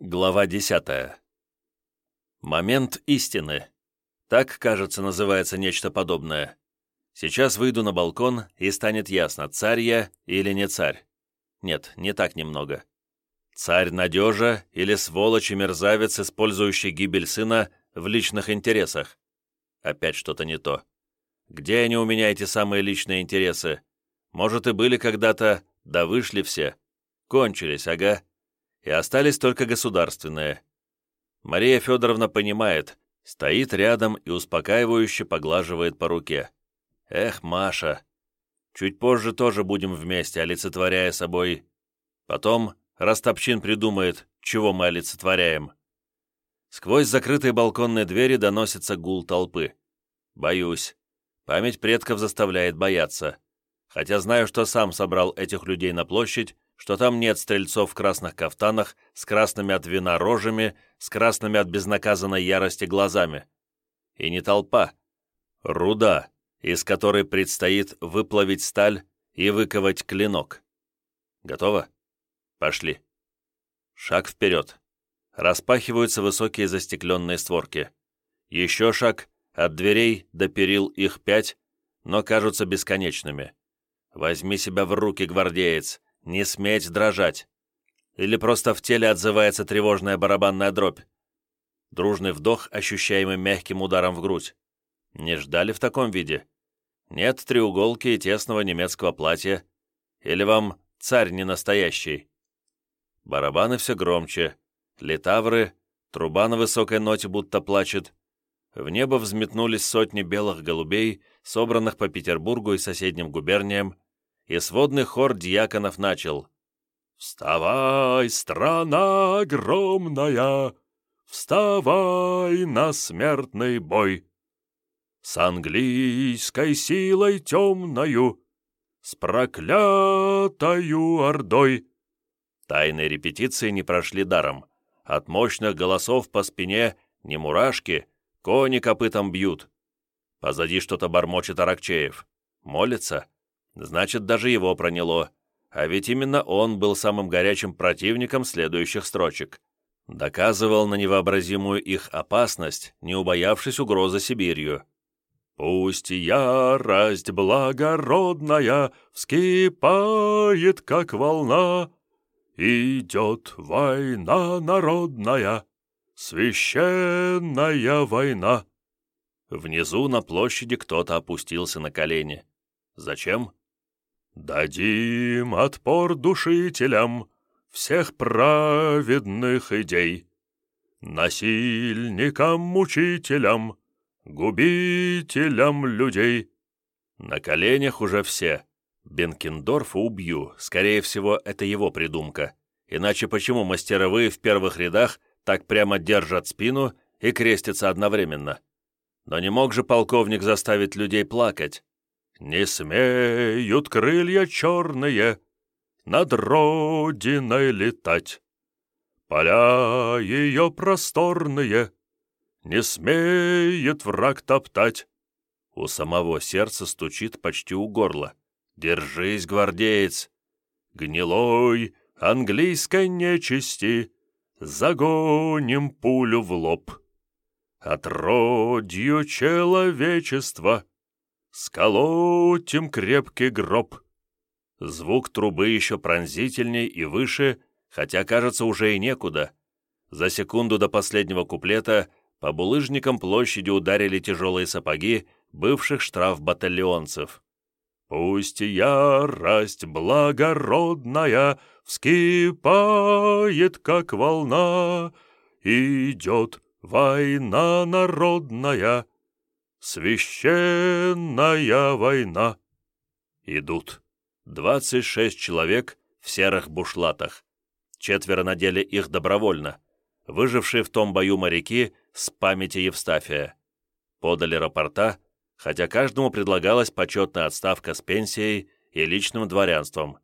Глава 10. Момент истины. Так, кажется, называется нечто подобное. Сейчас выйду на балкон, и станет ясно, царь я или не царь. Нет, не так немного. Царь надежа или сволочь и мерзавец, использующий гибель сына в личных интересах. Опять что-то не то. Где они у меня, эти самые личные интересы? Может, и были когда-то, да вышли все. Кончились, ага и остались только государственные. Мария Федоровна понимает, стоит рядом и успокаивающе поглаживает по руке. «Эх, Маша! Чуть позже тоже будем вместе, олицетворяя собой. Потом Растопчин придумает, чего мы олицетворяем». Сквозь закрытые балконные двери доносится гул толпы. Боюсь. Память предков заставляет бояться. Хотя знаю, что сам собрал этих людей на площадь что там нет стрельцов в красных кафтанах, с красными от вина рожами, с красными от безнаказанной ярости глазами. И не толпа. Руда, из которой предстоит выплавить сталь и выковать клинок. Готово? Пошли. Шаг вперед. Распахиваются высокие застекленные створки. Еще шаг, от дверей до перил их пять, но кажутся бесконечными. Возьми себя в руки, гвардеец, не сметь дрожать. Или просто в теле отзывается тревожная барабанная дробь. Дружный вдох, ощущаемый мягким ударом в грудь. Не ждали в таком виде? Нет треуголки и тесного немецкого платья? Или вам царь не настоящий? Барабаны все громче. Литавры, труба на высокой ноте будто плачет. В небо взметнулись сотни белых голубей, собранных по Петербургу и соседним губерниям, и сводный хор дьяконов начал «Вставай, страна огромная, вставай на смертный бой! С английской силой темною, с проклятою ордой!» Тайные репетиции не прошли даром. От мощных голосов по спине не мурашки, кони копытом бьют. Позади что-то бормочет Аракчеев. Молится? Значит, даже его проняло. А ведь именно он был самым горячим противником следующих строчек. Доказывал на невообразимую их опасность, не убоявшись угрозы Сибирью. «Пусть ярость благородная вскипает, как волна, идет война народная, священная война». Внизу на площади кто-то опустился на колени. Зачем? «Дадим отпор душителям всех праведных идей, насильникам-мучителям, губителям людей». На коленях уже все. Бенкендорфа убью, скорее всего, это его придумка. Иначе почему мастеровые в первых рядах так прямо держат спину и крестятся одновременно? Но не мог же полковник заставить людей плакать. Не смеют крылья черные Над родиной летать. Поля ее просторные Не смеет враг топтать. У самого сердца стучит почти у горла. Держись, гвардеец! Гнилой английской нечисти Загоним пулю в лоб. Отродью человечества — «Сколотим крепкий гроб!» Звук трубы еще пронзительней и выше, хотя, кажется, уже и некуда. За секунду до последнего куплета по булыжникам площади ударили тяжелые сапоги бывших штрафбатальонцев. «Пусть ярость благородная вскипает, как волна, идет война народная, Священная война. Идут. Двадцать шесть человек в серых бушлатах. Четверо надели их добровольно. Выжившие в том бою моряки с памяти Евстафия. Подали рапорта, хотя каждому предлагалась почетная отставка с пенсией и личным дворянством.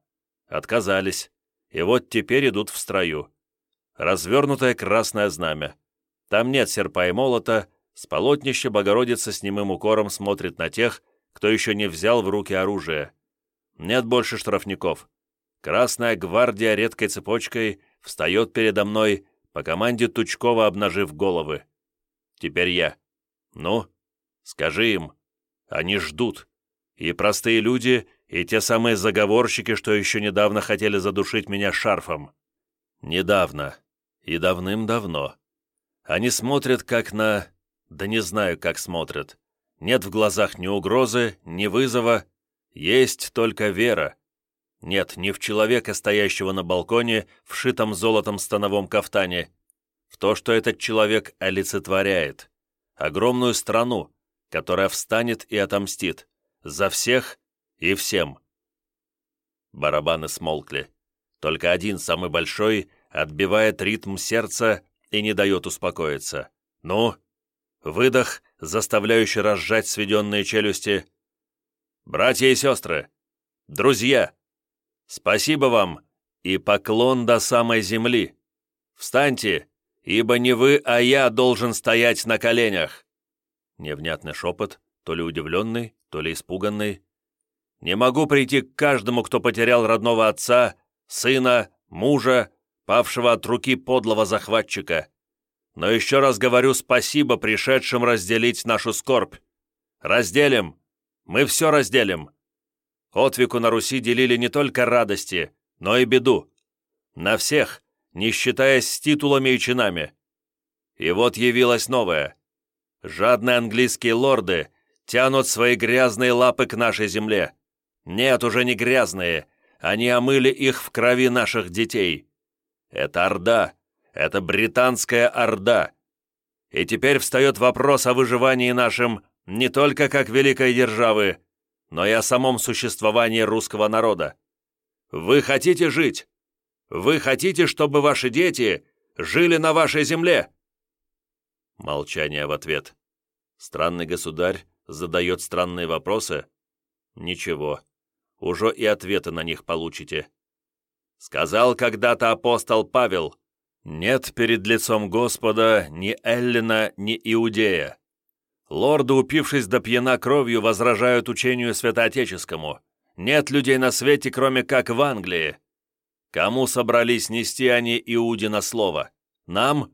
Отказались. И вот теперь идут в строю. Развернутое красное знамя. Там нет серпа и молота, с полотнища Богородица с немым укором смотрит на тех, кто еще не взял в руки оружие. Нет больше штрафников. Красная гвардия редкой цепочкой встает передо мной, по команде Тучкова обнажив головы. Теперь я. Ну, скажи им. Они ждут. И простые люди, и те самые заговорщики, что еще недавно хотели задушить меня шарфом. Недавно. И давным-давно. Они смотрят как на... Да не знаю, как смотрят. Нет в глазах ни угрозы, ни вызова. Есть только вера. Нет, не в человека, стоящего на балконе, в шитом золотом становом кафтане. В то, что этот человек олицетворяет. Огромную страну, которая встанет и отомстит. За всех и всем. Барабаны смолкли. Только один, самый большой, отбивает ритм сердца и не дает успокоиться. Ну, выдох, заставляющий разжать сведенные челюсти. «Братья и сестры! Друзья! Спасибо вам и поклон до самой земли! Встаньте, ибо не вы, а я должен стоять на коленях!» Невнятный шепот, то ли удивленный, то ли испуганный. «Не могу прийти к каждому, кто потерял родного отца, сына, мужа, павшего от руки подлого захватчика. Но еще раз говорю спасибо пришедшим разделить нашу скорбь. Разделим! Мы все разделим!» Отвику на Руси делили не только радости, но и беду. На всех, не считаясь с титулами и чинами. И вот явилось новое. Жадные английские лорды тянут свои грязные лапы к нашей земле. Нет, уже не грязные, они омыли их в крови наших детей. Это Орда, это британская Орда. И теперь встает вопрос о выживании нашем не только как великой державы, но и о самом существовании русского народа. Вы хотите жить? Вы хотите, чтобы ваши дети жили на вашей земле?» Молчание в ответ. Странный государь задает странные вопросы. Ничего, уже и ответы на них получите. Сказал когда-то апостол Павел, «Нет перед лицом Господа ни Эллина, ни Иудея». Лорды, упившись до пьяна кровью, возражают учению святоотеческому. Нет людей на свете, кроме как в Англии. Кому собрались нести они Иуде на слово? Нам?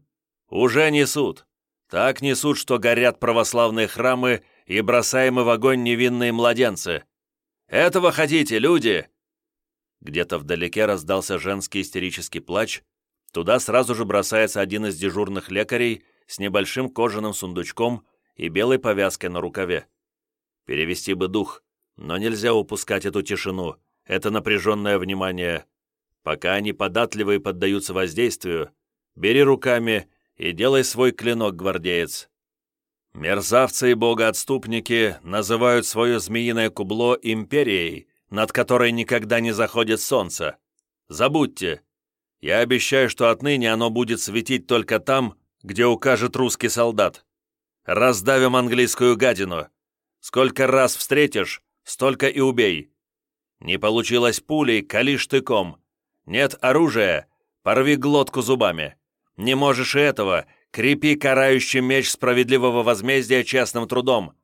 Уже несут. Так несут, что горят православные храмы и бросаемы в огонь невинные младенцы. Этого хотите, люди?» Где-то вдалеке раздался женский истерический плач. Туда сразу же бросается один из дежурных лекарей с небольшим кожаным сундучком и белой повязкой на рукаве. Перевести бы дух, но нельзя упускать эту тишину, это напряженное внимание. Пока они податливы и поддаются воздействию, бери руками и делай свой клинок, гвардеец. Мерзавцы и богоотступники называют свое змеиное кубло империей, над которой никогда не заходит солнце. Забудьте. Я обещаю, что отныне оно будет светить только там, где укажет русский солдат. Раздавим английскую гадину. Сколько раз встретишь, столько и убей. Не получилось пулей, кали штыком. Нет оружия, порви глотку зубами. Не можешь и этого, крепи карающий меч справедливого возмездия честным трудом.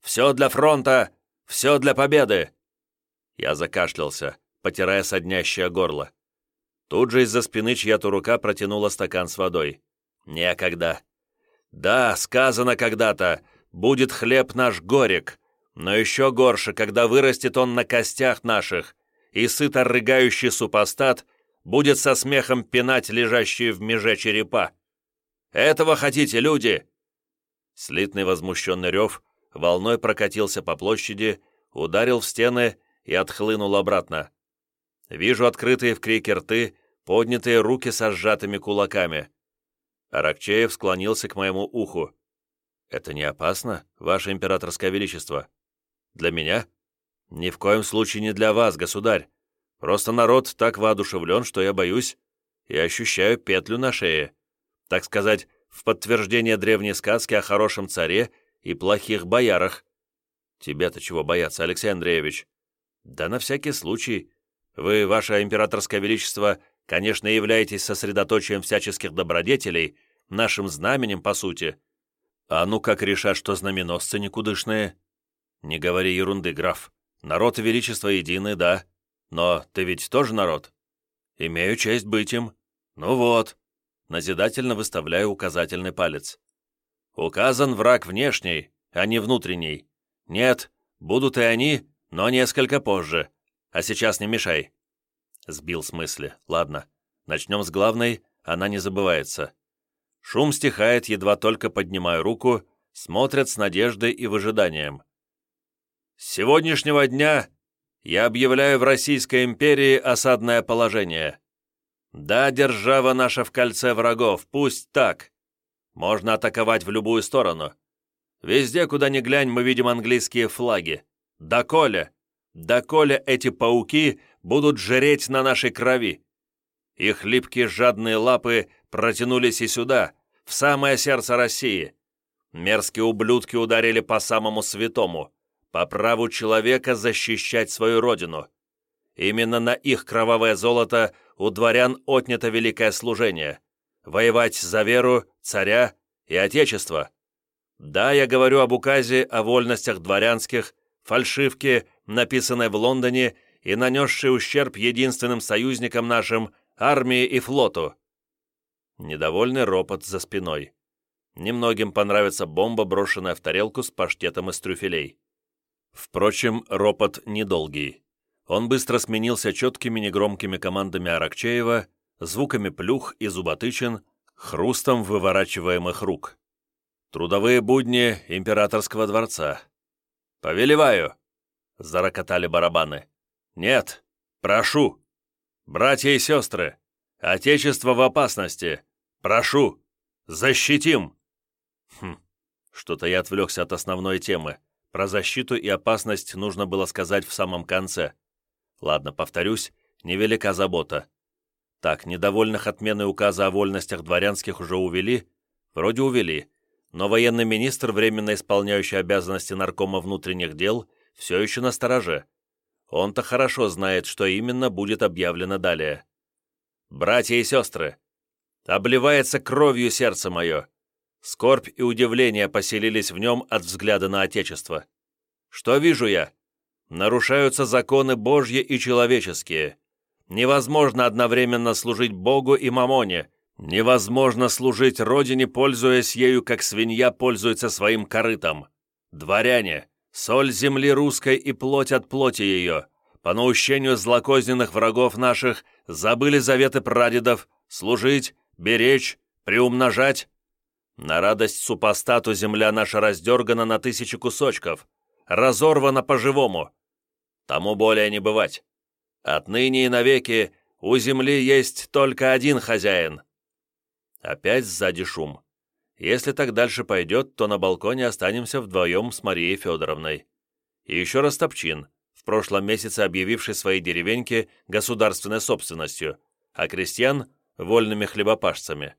Все для фронта, все для победы. Я закашлялся, потирая соднящее горло. Тут же из-за спины чья-то рука протянула стакан с водой. Некогда. Да, сказано когда-то, будет хлеб наш горек, но еще горше, когда вырастет он на костях наших, и сыто рыгающий супостат будет со смехом пинать лежащие в меже черепа. Этого хотите, люди?» Слитный возмущенный рев волной прокатился по площади, ударил в стены и отхлынул обратно. Вижу открытые в крике рты, поднятые руки со сжатыми кулаками. Аракчеев склонился к моему уху. «Это не опасно, Ваше Императорское Величество?» «Для меня?» «Ни в коем случае не для вас, государь. Просто народ так воодушевлен, что я боюсь и ощущаю петлю на шее. Так сказать, в подтверждение древней сказки о хорошем царе и плохих боярах. Тебе-то чего бояться, Алексей Андреевич? Да на всякий случай. Вы, ваше императорское величество, конечно, являетесь сосредоточием всяческих добродетелей, нашим знаменем, по сути. А ну как решат, что знаменосцы никудышные? Не говори ерунды, граф. Народ и величество едины, да. Но ты ведь тоже народ? Имею честь быть им. Ну вот. назидательно выставляю указательный палец. Указан враг внешний, а не внутренний. Нет, будут и они, но несколько позже. А сейчас не мешай. Сбил с мысли. Ладно, начнем с главной, она не забывается. Шум стихает, едва только поднимаю руку, смотрят с надеждой и выжиданием. С сегодняшнего дня я объявляю в Российской империи осадное положение. Да, держава наша в кольце врагов, пусть так. Можно атаковать в любую сторону. Везде, куда ни глянь, мы видим английские флаги. Доколе, доколе эти пауки будут жреть на нашей крови. Их липкие жадные лапы протянулись и сюда, в самое сердце России. Мерзкие ублюдки ударили по самому святому, по праву человека защищать свою родину. Именно на их кровавое золото у дворян отнято великое служение – воевать за веру, царя и отечество. Да, я говорю об указе о вольностях дворянских, фальшивке, написанной в Лондоне и нанесшей ущерб единственным союзникам нашим, армии и флоту. Недовольный ропот за спиной. Немногим понравится бомба, брошенная в тарелку с паштетом из трюфелей. Впрочем, ропот недолгий. Он быстро сменился четкими негромкими командами Аракчеева, звуками плюх и зуботычин, хрустом выворачиваемых рук. Трудовые будни императорского дворца. «Повелеваю!» — зарокотали барабаны. «Нет! Прошу! Братья и сестры! Отечество в опасности! Прошу! Защитим!» Хм, что-то я отвлекся от основной темы. Про защиту и опасность нужно было сказать в самом конце. Ладно, повторюсь, невелика забота. Так, недовольных отменой указа о вольностях дворянских уже увели? Вроде увели. Но военный министр, временно исполняющий обязанности наркома внутренних дел, все еще на стороже. Он-то хорошо знает, что именно будет объявлено далее. «Братья и сестры! Обливается кровью сердце мое!» Скорбь и удивление поселились в нем от взгляда на Отечество. «Что вижу я? нарушаются законы Божьи и человеческие. Невозможно одновременно служить Богу и Мамоне. Невозможно служить Родине, пользуясь ею, как свинья пользуется своим корытом. Дворяне, соль земли русской и плоть от плоти ее, по наущению злокозненных врагов наших, забыли заветы прадедов, служить, беречь, приумножать. На радость супостату земля наша раздергана на тысячи кусочков, разорвана по-живому. Тому более не бывать. Отныне и навеки у земли есть только один хозяин. Опять сзади шум. Если так дальше пойдет, то на балконе останемся вдвоем с Марией Федоровной. И еще раз Топчин, в прошлом месяце объявивший свои деревеньки государственной собственностью, а крестьян – вольными хлебопашцами.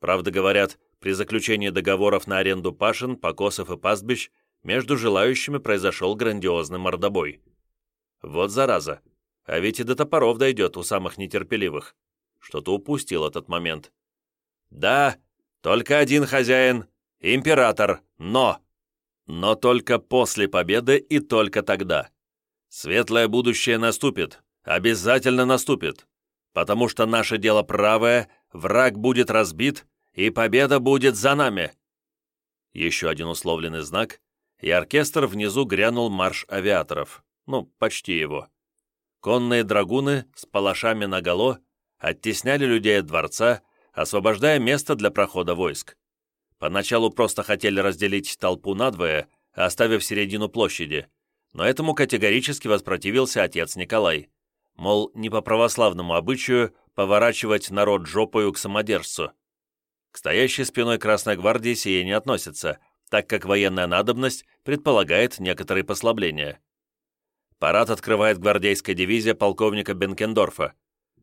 Правда, говорят, при заключении договоров на аренду пашин, покосов и пастбищ между желающими произошел грандиозный мордобой. Вот зараза. А ведь и до топоров дойдет у самых нетерпеливых. Что-то упустил этот момент. Да, только один хозяин, император, но... Но только после победы и только тогда. Светлое будущее наступит, обязательно наступит, потому что наше дело правое, враг будет разбит, и победа будет за нами. Еще один условленный знак, и оркестр внизу грянул марш авиаторов. Ну, почти его. Конные драгуны с палашами наголо оттесняли людей от дворца, освобождая место для прохода войск. Поначалу просто хотели разделить толпу надвое, оставив середину площади, но этому категорически воспротивился отец Николай. Мол, не по православному обычаю поворачивать народ жопою к самодержцу. К стоящей спиной Красной Гвардии сие не относится – так как военная надобность предполагает некоторые послабления. Парад открывает гвардейская дивизия полковника Бенкендорфа.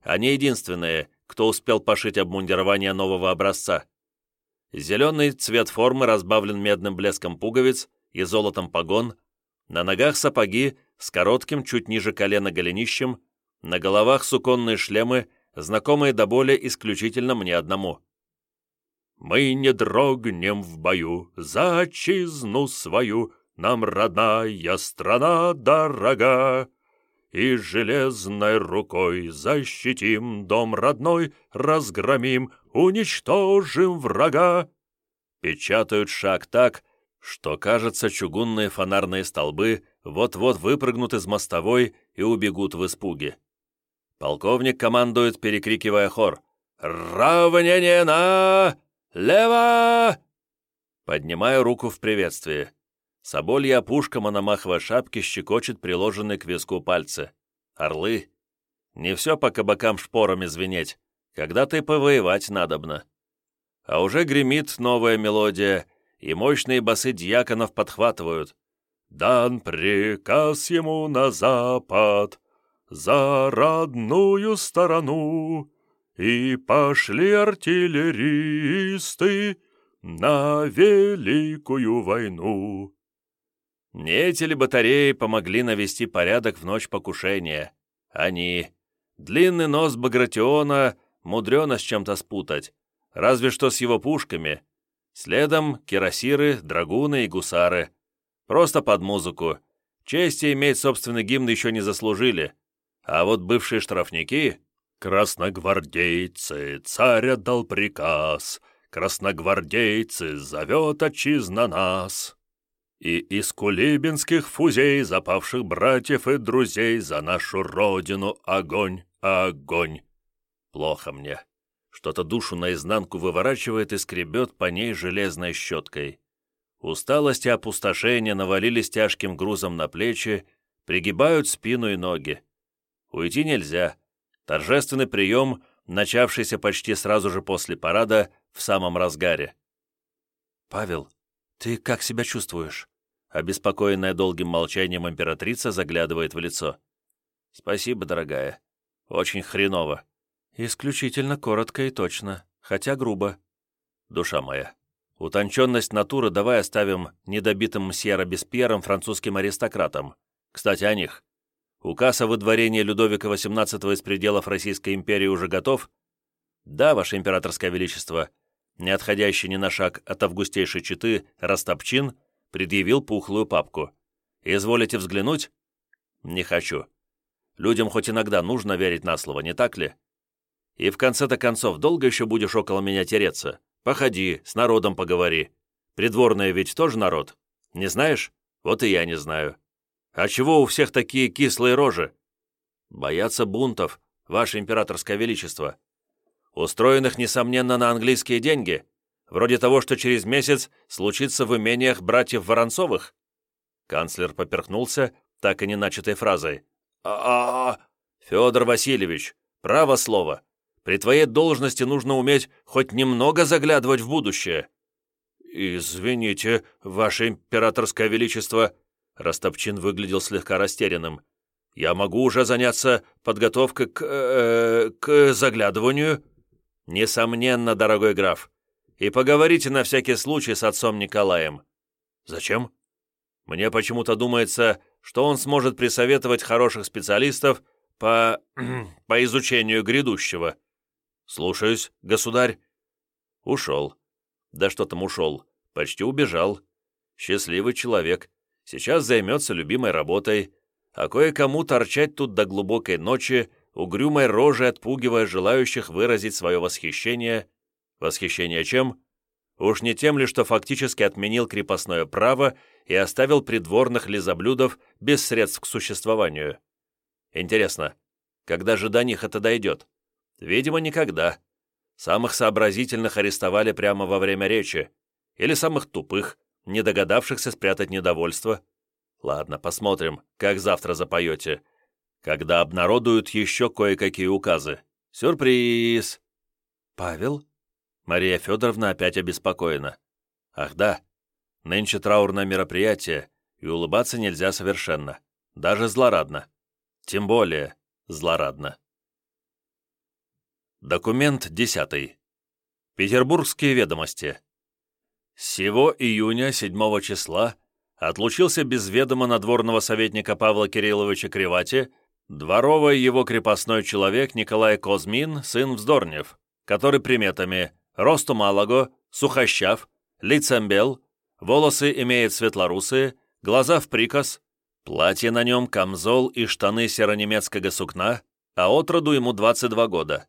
Они единственные, кто успел пошить обмундирование нового образца. Зеленый цвет формы разбавлен медным блеском пуговиц и золотом погон, на ногах сапоги с коротким, чуть ниже колена голенищем, на головах суконные шлемы, знакомые до боли исключительно мне одному. Мы не дрогнем в бою за отчизну свою, Нам родная страна дорога. И железной рукой защитим дом родной, разгромим уничтожим врага!» Печатают шаг так, что, кажется, чугунные фонарные столбы вот-вот выпрыгнут из мостовой и убегут в испуге. Полковник командует, перекрикивая хор. «Равнение на... лево!» Поднимаю руку в приветствии. Соболья опушка мономаховой шапки щекочет приложенные к виску пальцы. Орлы. Не все по кабакам шпорами звенеть. Когда-то и повоевать надобно. А уже гремит новая мелодия, и мощные басы дьяконов подхватывают. «Дан приказ ему на запад, за родную сторону, и пошли артиллеристы на великую войну». Не эти ли батареи помогли навести порядок в ночь покушения? Они. Длинный нос Багратиона мудрено с чем-то спутать, разве что с его пушками. Следом кирасиры, драгуны и гусары. Просто под музыку. Чести иметь собственный гимн еще не заслужили. А вот бывшие штрафники... «Красногвардейцы, царь отдал приказ, красногвардейцы, зовет отчизна нас». И из кулибинских фузей, запавших братьев и друзей, за нашу родину огонь, огонь. Плохо мне. Что-то душу наизнанку выворачивает и скребет по ней железной щеткой. Усталость и опустошение навалились тяжким грузом на плечи, пригибают спину и ноги. Уйти нельзя. Торжественный прием, начавшийся почти сразу же после парада, в самом разгаре. «Павел, ты как себя чувствуешь?» Обеспокоенная долгим молчанием императрица заглядывает в лицо. «Спасибо, дорогая. Очень хреново. «Исключительно коротко и точно, хотя грубо. Душа моя, утонченность натуры давай оставим недобитым мсье Робеспьером французским аристократам. Кстати, о них. Указ о выдворении Людовика XVIII из пределов Российской империи уже готов? Да, Ваше Императорское Величество, не отходящий ни на шаг от августейшей четы Растопчин предъявил пухлую папку. «Изволите взглянуть?» «Не хочу. Людям хоть иногда нужно верить на слово, не так ли?» И в конце-то концов, долго еще будешь около меня тереться? Походи, с народом поговори. Придворные ведь тоже народ. Не знаешь? Вот и я не знаю. А чего у всех такие кислые рожи? Боятся бунтов, ваше императорское величество. Устроенных, несомненно, на английские деньги, вроде того, что через месяц случится в имениях братьев Воронцовых. Канцлер поперхнулся, так и не начатой фразой. «А-а-а! Федор Васильевич, право слово, при твоей должности нужно уметь хоть немного заглядывать в будущее». «Извините, ваше императорское величество», Растопчин выглядел слегка растерянным. «Я могу уже заняться подготовкой к... Э, к заглядыванию?» «Несомненно, дорогой граф. И поговорите на всякий случай с отцом Николаем». «Зачем?» «Мне почему-то думается, что он сможет присоветовать хороших специалистов по... по изучению грядущего». «Слушаюсь, государь». Ушел. Да что там ушел? Почти убежал. Счастливый человек. Сейчас займется любимой работой, а кое-кому торчать тут до глубокой ночи, угрюмой рожей отпугивая желающих выразить свое восхищение. Восхищение чем? Уж не тем ли, что фактически отменил крепостное право и оставил придворных лизоблюдов без средств к существованию. Интересно, когда же до них это дойдет? Видимо, никогда. Самых сообразительных арестовали прямо во время речи. Или самых тупых, не догадавшихся спрятать недовольство. Ладно, посмотрим, как завтра запоете. Когда обнародуют еще кое-какие указы. Сюрприз! Павел? Мария Федоровна опять обеспокоена. Ах да, нынче траурное мероприятие, и улыбаться нельзя совершенно. Даже злорадно. Тем более злорадно. Документ 10. Петербургские ведомости. Сего июня 7 числа отлучился без ведома надворного советника Павла Кирилловича Кривати дворовый его крепостной человек Николай Козмин, сын Вздорнев, который приметами росту малого, сухощав, лицем бел, волосы имеет светлорусые, глаза в прикос, платье на нем камзол и штаны серонемецкого сукна, а отроду ему 22 года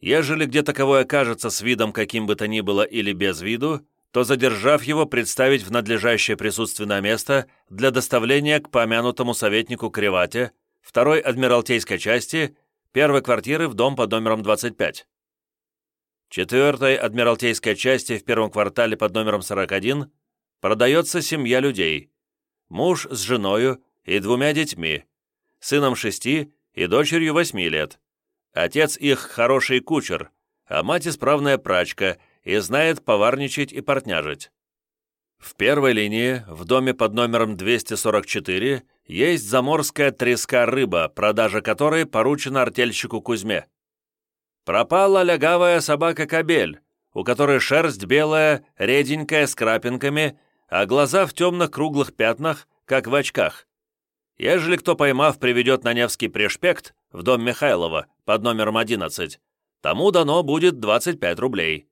Ежели где таковой окажется с видом каким бы то ни было или без виду, то, задержав его, представить в надлежащее присутственное место для доставления к помянутому советнику Кривате, второй адмиралтейской части, первой квартиры в дом под номером 25. Четвертой адмиралтейской части в первом квартале под номером 41 продается семья людей. Муж с женою и двумя детьми, сыном шести и дочерью восьми лет. Отец их хороший кучер, а мать исправная прачка и знает поварничать и портняжить. В первой линии, в доме под номером 244, есть заморская треска рыба, продажа которой поручена артельщику Кузьме. Пропала лягавая собака-кобель, у которой шерсть белая, реденькая, с крапинками, а глаза в темных круглых пятнах, как в очках. Ежели кто, поймав, приведет на Невский пришпект в дом Михайлова под номером 11, тому дано будет 25 рублей.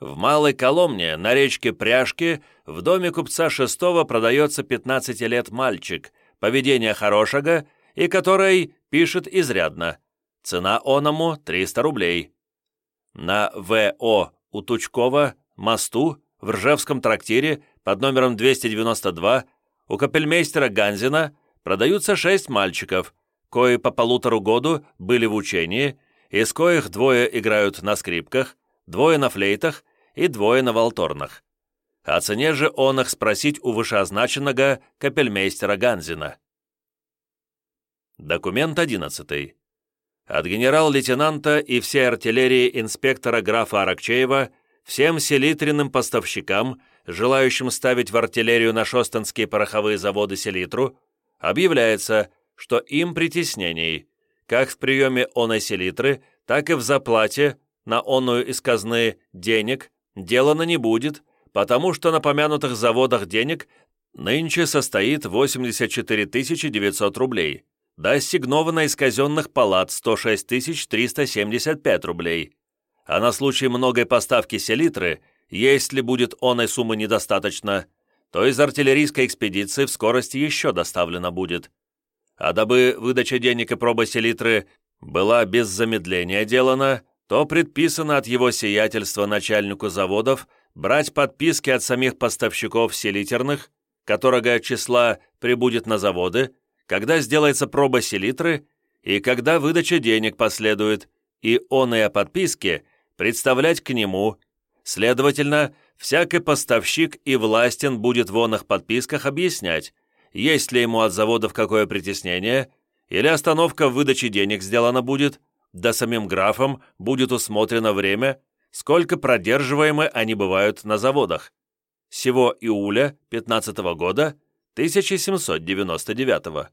В Малой Коломне на речке Пряжки в доме купца Шестого продается 15 лет мальчик, поведение хорошего и который пишет изрядно. Цена оному 300 рублей. На ВО у Тучкова мосту в Ржевском трактире под номером 292 у капельмейстера Ганзина продаются шесть мальчиков, кои по полутору году были в учении, из коих двое играют на скрипках, двое на флейтах и двое на волторнах. О цене же он их спросить у вышеозначенного капельмейстера Ганзина. Документ 11. От генерал-лейтенанта и всей артиллерии инспектора графа Аракчеева всем селитренным поставщикам, желающим ставить в артиллерию на шостонские пороховые заводы селитру, объявляется, что им притеснений, как в приеме оной селитры, так и в заплате на онную из казны денег делано не будет, потому что на помянутых заводах денег нынче состоит 84 900 рублей, да ассигновано из казенных палат 106 375 рублей. А на случай многой поставки селитры, если будет оной суммы недостаточно, то из артиллерийской экспедиции в скорости еще доставлено будет. А дабы выдача денег и проба селитры была без замедления делана, то предписано от его сиятельства начальнику заводов брать подписки от самих поставщиков селитерных, которого числа прибудет на заводы, когда сделается проба селитры и когда выдача денег последует, и он и о подписке представлять к нему, следовательно, всякий поставщик и властен будет в онных подписках объяснять, есть ли ему от заводов какое притеснение, или остановка в выдаче денег сделана будет, да самим графом будет усмотрено время, сколько продерживаемы они бывают на заводах. Сего июля 15 года 1799 -го.